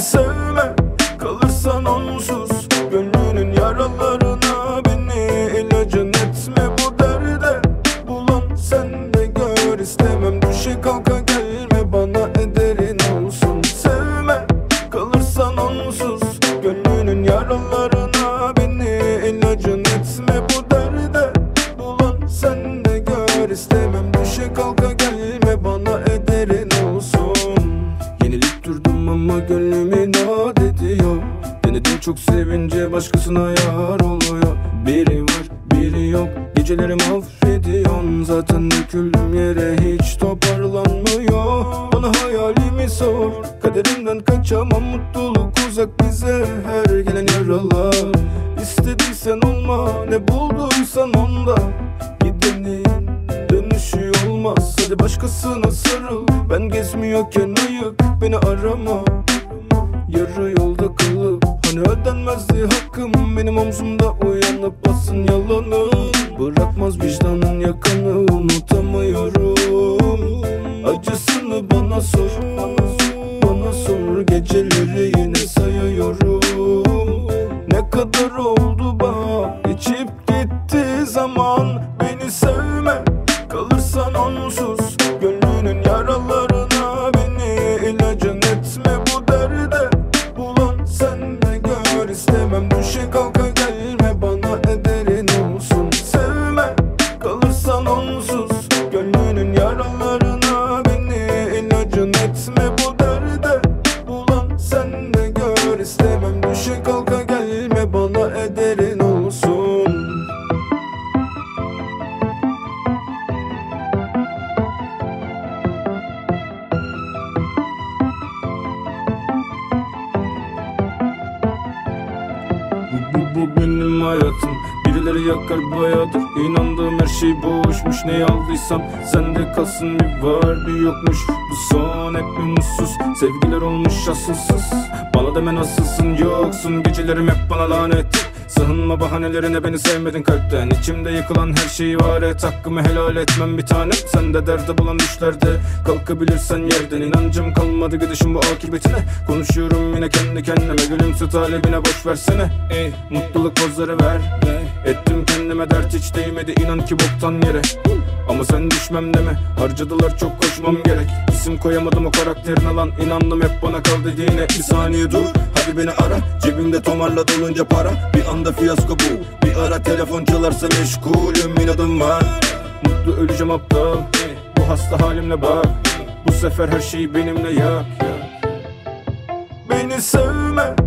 sevme Kalırsan onsuz. Gönlünün yaralarına Beni ilacın etme bu derde. Bulan sen de gör istemem Düşe kalka gelme. Bana ederin olsun. Sevme kalırsan onsuz. Gönlünün yaralarına Beni ilacın etme bu derde. Bulan sen de gör istemem Düşe kalka gelme inat ediyor. Denedim çok sevince başkasına yar oluyor. Biri var biri yok Gecelerimi affediyorsun. Zaten döküldüm yere hiç toparlanmıyor. Bana hayalimi sor Kaderimden kaçamam. Mutluluk uzak bize Her gelen yaralar. İstediysen olma ne bulduysan onda. Gidenin dönüşü olmaz. Hadi başkasına sarıl. Ben gezmiyorken ayık beni arama Yarı yolda kalıp Hani ödenmezdi hakkım? Benim omzumda uyanıp basın yalanı. Bırakmaz vicdanın yakanı Unutamıyorum. Acısını bana sor Bana sor. Geceleri yine sayıyorum. Ne kadar oldu Bu, bu, bu benim hayatım. Birileri yakar bayağıdır İnandığım her şey boşmuş Ne aldıysam sende kalsın. Bir var bir yokmuş. Bu son hep bir mutsuz. Sevgiler olmuş asılsız. Bana deme nasılsın yoksun. Gecelerim hep bana lanet Sığınma bahanelerine beni sevmedin kalpten. İçimde yıkılan her şeyi var et Hakkımı helal etmem bir tanem. Sen de derde bulan düşlerde Kalkabilirsen yerden. İnancım kalmadı gidişin bu akıbetine. Konuşuyorum yine kendi kendime Gülümse talebine boş versene. Ey, Mutluluk pozları ver. Ettim kendime dert hiç değmedi inan ki boktan yere. Ama sen düşmem deme Harcadılar çok koşmam gerek. İsim koyamadım o karakterin alan İnandım hep bana kal dediğine. Bir saniye dur hadi beni ara Cebimde tomarla dolunca para. Bir anda fiyasko bu Bir ara telefon çalarsa meşgulüm inadım var. Mutlu öleceğim aptal Bu hasta halimle bak. Bu sefer her şeyi benimle yak Beni sevme